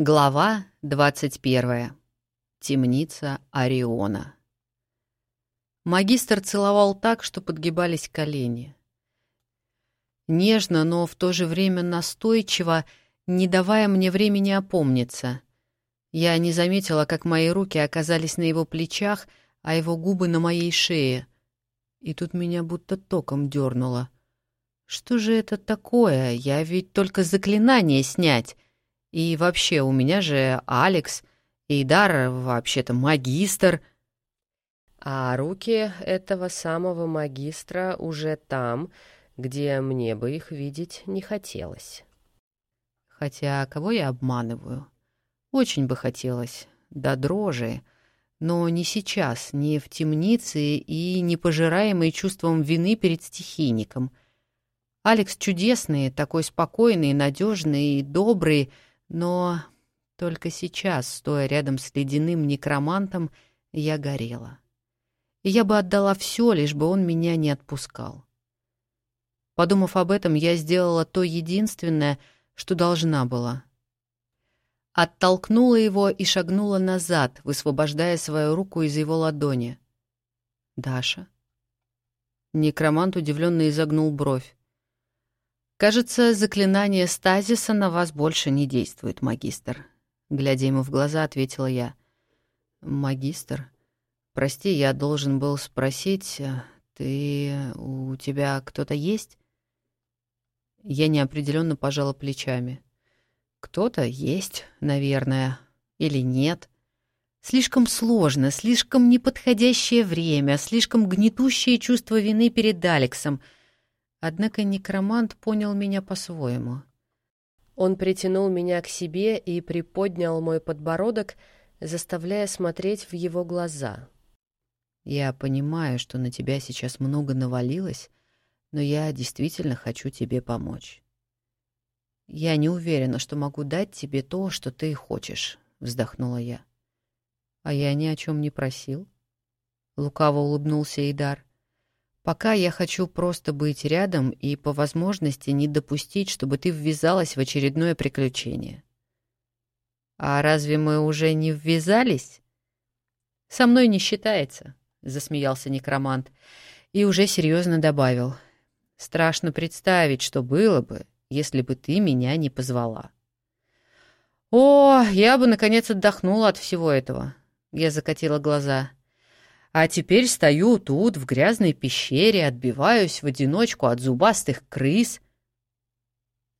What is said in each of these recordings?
Глава 21. Темница Ориона. Магистр целовал так, что подгибались колени. Нежно, но в то же время настойчиво, не давая мне времени опомниться. Я не заметила, как мои руки оказались на его плечах, а его губы на моей шее. И тут меня будто током дернуло. Что же это такое? Я ведь только заклинание снять — и вообще, у меня же Алекс, и Дар вообще-то магистр. А руки этого самого магистра уже там, где мне бы их видеть не хотелось. Хотя кого я обманываю? Очень бы хотелось, до дрожи, но не сейчас, не в темнице и не пожираемый чувством вины перед стихийником. Алекс чудесный, такой спокойный, надежный и добрый, но только сейчас, стоя рядом с ледяным некромантом, я горела. Я бы отдала все, лишь бы он меня не отпускал. Подумав об этом, я сделала то единственное, что должна была. Оттолкнула его и шагнула назад, высвобождая свою руку из его ладони. «Даша?» Некромант удивленно изогнул бровь. «Кажется, заклинание стазиса на вас больше не действует, магистр», — глядя ему в глаза, ответила я. «Магистр, прости, я должен был спросить, ты... у тебя кто-то есть?» Я неопределенно пожала плечами. «Кто-то есть, наверное, или нет. Слишком сложно, слишком неподходящее время, слишком гнетущее чувство вины перед Алексом — Однако некромант понял меня по-своему. Он притянул меня к себе и приподнял мой подбородок, заставляя смотреть в его глаза. «Я понимаю, что на тебя сейчас много навалилось, но я действительно хочу тебе помочь. Я не уверена, что могу дать тебе то, что ты хочешь», — вздохнула я. «А я ни о чем не просил». Лукаво улыбнулся Идар. Пока я хочу просто быть рядом и по возможности не допустить, чтобы ты ввязалась в очередное приключение. А разве мы уже не ввязались? Со мной не считается, засмеялся некромант и уже серьезно добавил. Страшно представить, что было бы, если бы ты меня не позвала. О, я бы наконец отдохнула от всего этого. Я закатила глаза. А теперь стою тут, в грязной пещере, отбиваюсь в одиночку от зубастых крыс.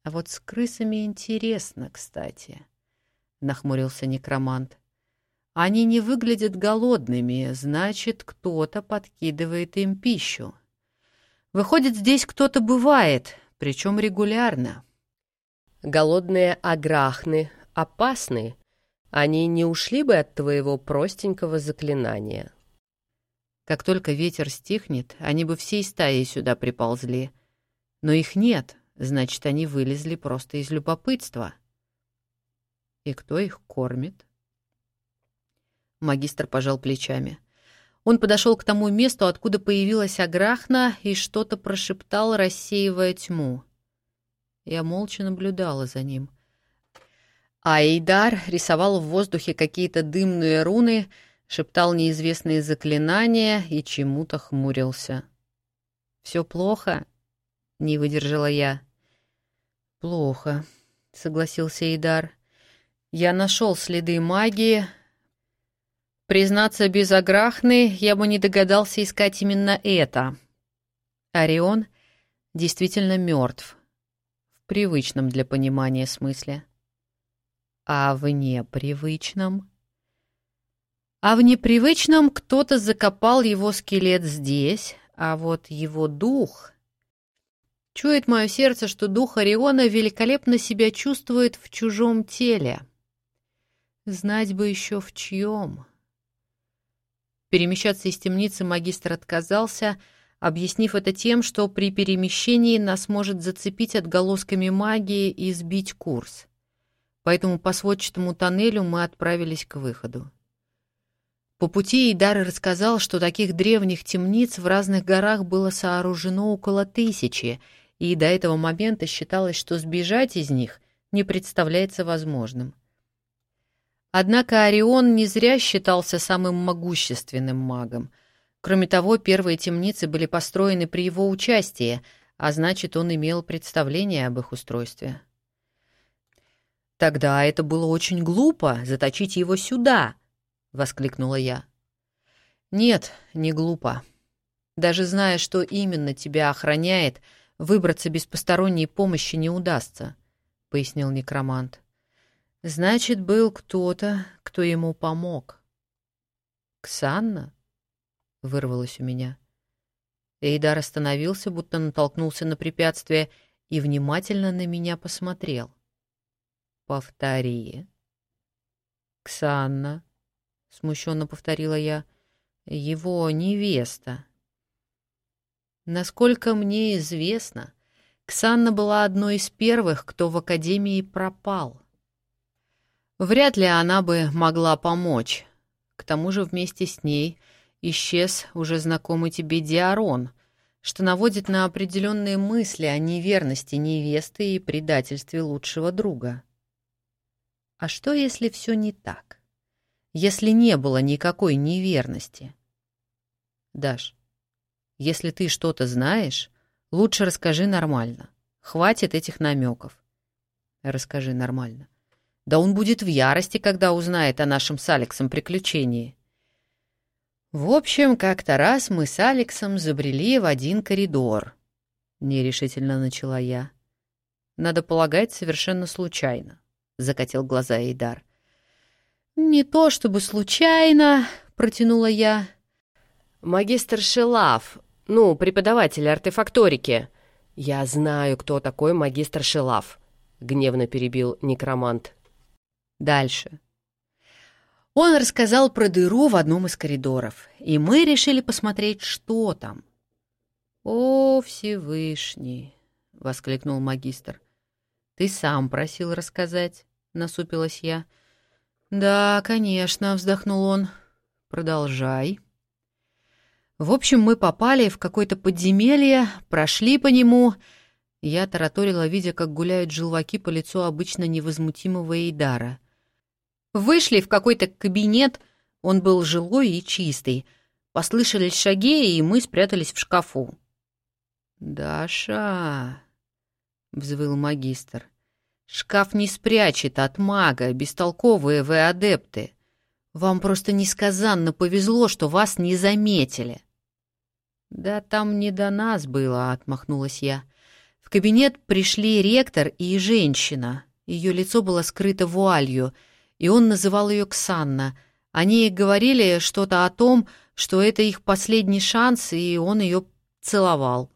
А вот с крысами интересно, кстати, — нахмурился некромант. Они не выглядят голодными, значит, кто-то подкидывает им пищу. Выходит, здесь кто-то бывает, причем регулярно. Голодные аграхны опасны. Они не ушли бы от твоего простенького заклинания. Как только ветер стихнет, они бы всей стаей сюда приползли. Но их нет, значит, они вылезли просто из любопытства. И кто их кормит? Магистр пожал плечами. Он подошел к тому месту, откуда появилась Аграхна, и что-то прошептал, рассеивая тьму. Я молча наблюдала за ним. Айдар рисовал в воздухе какие-то дымные руны — шептал неизвестные заклинания и чему-то хмурился. «Все плохо?» — не выдержала я. «Плохо», — согласился Идар. «Я нашел следы магии. Признаться, без Аграхны я бы не догадался искать именно это. Орион действительно мертв, в привычном для понимания смысле. А в непривычном...» А в непривычном кто-то закопал его скелет здесь, а вот его дух... Чует мое сердце, что дух Ориона великолепно себя чувствует в чужом теле. Знать бы еще в чьем. Перемещаться из темницы магистр отказался, объяснив это тем, что при перемещении нас может зацепить отголосками магии и сбить курс. Поэтому по сводчатому тоннелю мы отправились к выходу. По пути Идар рассказал, что таких древних темниц в разных горах было сооружено около тысячи, и до этого момента считалось, что сбежать из них не представляется возможным. Однако Орион не зря считался самым могущественным магом. Кроме того, первые темницы были построены при его участии, а значит, он имел представление об их устройстве. «Тогда это было очень глупо, заточить его сюда!» — воскликнула я. «Нет, не глупо. Даже зная, что именно тебя охраняет, выбраться без посторонней помощи не удастся», — пояснил некромант. «Значит, был кто-то, кто ему помог». «Ксанна?» — вырвалось у меня. Эйдар остановился, будто натолкнулся на препятствие, и внимательно на меня посмотрел. «Повтори». «Ксанна», — смущенно повторила я, — «его невеста». Насколько мне известно, Ксанна была одной из первых, кто в Академии пропал. Вряд ли она бы могла помочь. К тому же вместе с ней исчез уже знакомый тебе Диарон, что наводит на определенные мысли о неверности невесты и предательстве лучшего друга. А что, если все не так? Если не было никакой неверности? Даш, если ты что-то знаешь, лучше расскажи нормально. Хватит этих намеков. Расскажи нормально. Да он будет в ярости, когда узнает о нашем с Алексом приключении. В общем, как-то раз мы с Алексом забрели в один коридор. Нерешительно начала я. Надо полагать, совершенно случайно. — закатил глаза Эйдар. «Не то чтобы случайно», — протянула я. «Магистр Шелав, ну, преподаватель артефакторики. Я знаю, кто такой магистр Шелав», — гневно перебил некромант. Дальше. Он рассказал про дыру в одном из коридоров, и мы решили посмотреть, что там. «О, Всевышний!» — воскликнул магистр. «Ты сам просил рассказать». — насупилась я. «Да, конечно», — вздохнул он. «Продолжай». В общем, мы попали в какое-то подземелье, прошли по нему. Я тараторила, видя, как гуляют желваки по лицу обычно невозмутимого Эйдара. Вышли в какой-то кабинет, он был жилой и чистый. Послышались шаги, и мы спрятались в шкафу. «Даша!» — взвыл магистр. Шкаф не спрячет от мага, бестолковые вы адепты. Вам просто несказанно повезло, что вас не заметили. Да там не до нас было, отмахнулась я. В кабинет пришли ректор и женщина. Ее лицо было скрыто вуалью, и он называл ее Ксанна. Они говорили что-то о том, что это их последний шанс, и он ее целовал.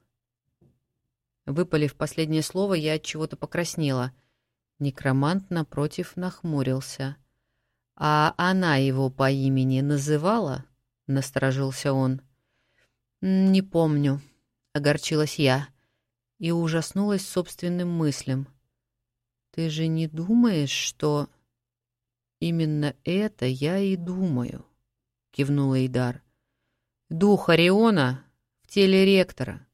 Выпалив последнее слово, я от чего-то покраснела — Некромант напротив нахмурился. «А она его по имени называла?» — насторожился он. «Не помню», — огорчилась я и ужаснулась собственным мыслям. «Ты же не думаешь, что...» «Именно это я и думаю», — кивнул Эйдар. «Дух Ориона в теле ректора».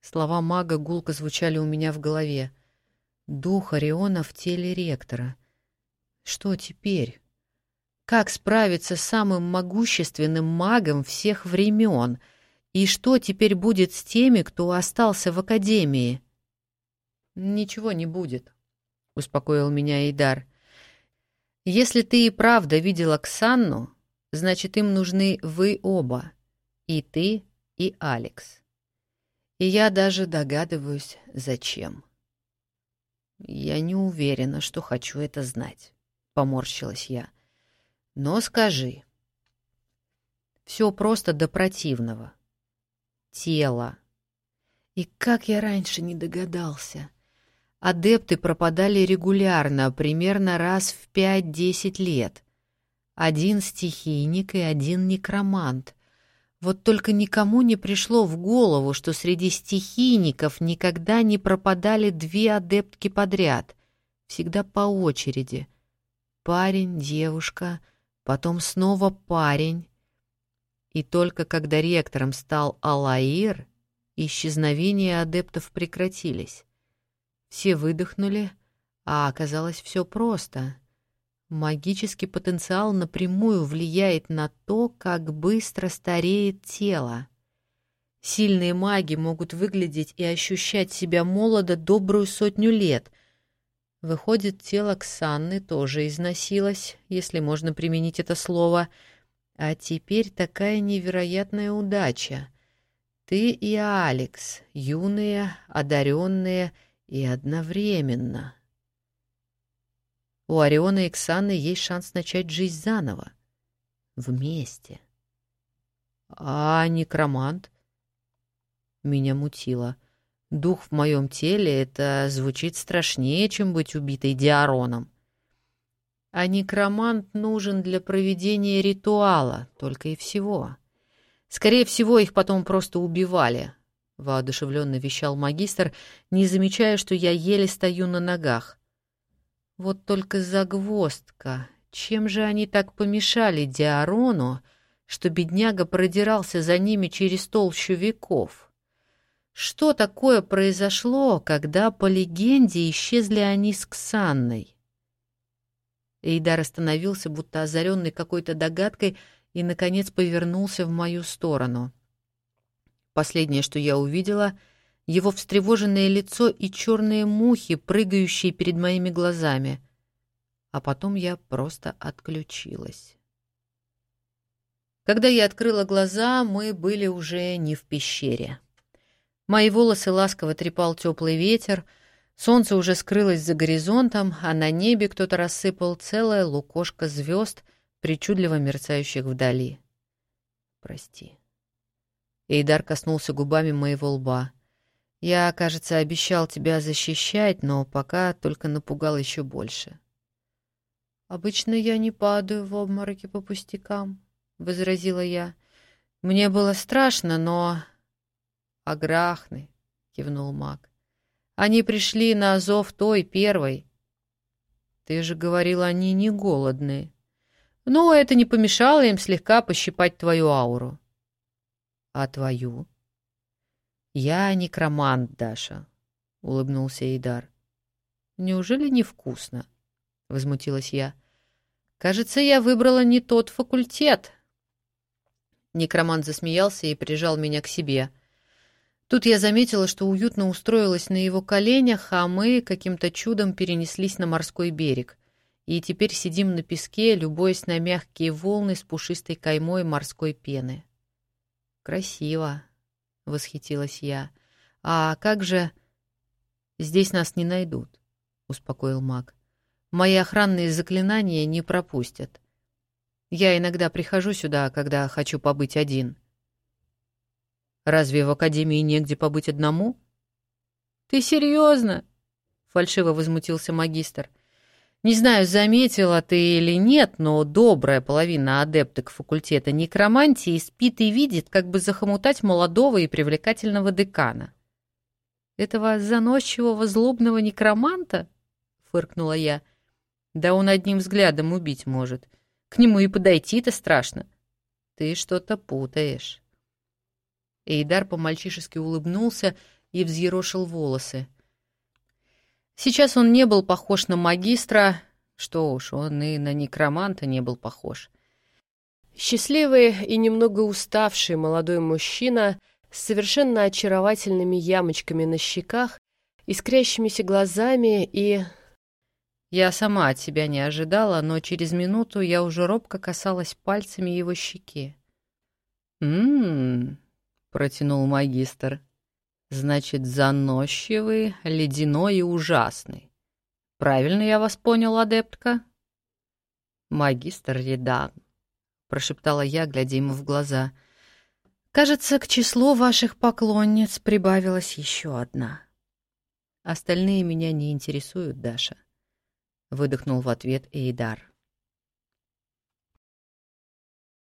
Слова мага гулко звучали у меня в голове. Дух Ориона в теле ректора. Что теперь? Как справиться с самым могущественным магом всех времен? И что теперь будет с теми, кто остался в Академии? «Ничего не будет», — успокоил меня Эйдар. «Если ты и правда видела Ксанну, значит, им нужны вы оба, и ты, и Алекс. И я даже догадываюсь, зачем». «Я не уверена, что хочу это знать», — поморщилась я. «Но скажи». Все просто до противного. Тело. И как я раньше не догадался. Адепты пропадали регулярно, примерно раз в пять-десять лет. Один стихийник и один некромант. Вот только никому не пришло в голову, что среди стихийников никогда не пропадали две адептки подряд, всегда по очереди. Парень, девушка, потом снова парень. И только когда ректором стал Алаир, исчезновения адептов прекратились. Все выдохнули, а оказалось все просто. Магический потенциал напрямую влияет на то, как быстро стареет тело. Сильные маги могут выглядеть и ощущать себя молодо добрую сотню лет. Выходит, тело Ксанны тоже износилось, если можно применить это слово. А теперь такая невероятная удача. Ты и Алекс, юные, одаренные и одновременно. У Ориона и Ксаны есть шанс начать жизнь заново. Вместе. А некромант — меня мутило. Дух в моем теле — это звучит страшнее, чем быть убитой Диароном. А некромант нужен для проведения ритуала, только и всего. Скорее всего, их потом просто убивали, — воодушевленно вещал магистр, не замечая, что я еле стою на ногах. Вот только загвоздка. Чем же они так помешали Диарону, что бедняга продирался за ними через толщу веков? — что такое произошло, когда, по легенде, исчезли они с Ксанной? Эйдар остановился, будто озаренный какой-то догадкой, и, наконец, повернулся в мою сторону. Последнее, что я увидела — его встревоженное лицо и черные мухи, прыгающие перед моими глазами. А потом я просто отключилась. Когда я открыла глаза, мы были уже не в пещере. Мои волосы ласково трепал теплый ветер, солнце уже скрылось за горизонтом, а на небе кто-то рассыпал целое лукошко звезд, причудливо мерцающих вдали. «Прости». Эйдар коснулся губами моего лба. «Я, кажется, обещал тебя защищать, но пока только напугал еще больше». «Обычно я не падаю в обмороки по пустякам», — возразила я. «Мне было страшно, но «Аграхны», — кивнул маг. «Они пришли на зов той первой». «Ты же говорил, они не голодные». «Но это не помешало им слегка пощипать твою ауру». «А твою?» «Я некромант, Даша», — улыбнулся Эйдар. «Неужели невкусно?» — возмутилась я. «Кажется, я выбрала не тот факультет». Некромант засмеялся и прижал меня к себе — Тут я заметила, что уютно устроилась на его коленях, а мы каким-то чудом перенеслись на морской берег. И теперь сидим на песке, любуясь на мягкие волны с пушистой каймой морской пены. «Красиво», — восхитилась я. «А как же...» «Здесь нас не найдут», — успокоил маг. «Мои охранные заклинания не пропустят. Я иногда прихожу сюда, когда хочу побыть один». Разве в академии негде побыть одному? Ты серьезно? Фальшиво возмутился магистр. Не знаю, заметила ты или нет, но добрая половина адепток факультета некромантии спит и видит, как бы захомутать молодого и привлекательного декана. Этого заносчивого злобного некроманта? Фыркнула я. Да он одним взглядом убить может. К нему и подойти-то страшно. Ты что-то путаешь. Эйдар по-мальчишески улыбнулся и взъерошил волосы. Сейчас он не был похож на магистра, что уж, он и на некроманта не был похож. Счастливый и немного уставший молодой мужчина с совершенно очаровательными ямочками на щеках, искрящимися глазами и... Я сама от себя не ожидала, но через минуту я уже робко касалась пальцами его щеки. «М-м-м», протянул магистр. Значит, заносчивый, ледяной и ужасный. Правильно я вас понял, адептка? Магистр Редан, прошептала я, глядя ему в глаза. Кажется, к числу ваших поклонниц прибавилась еще одна. Остальные меня не интересуют, Даша, выдохнул в ответ Эйдар.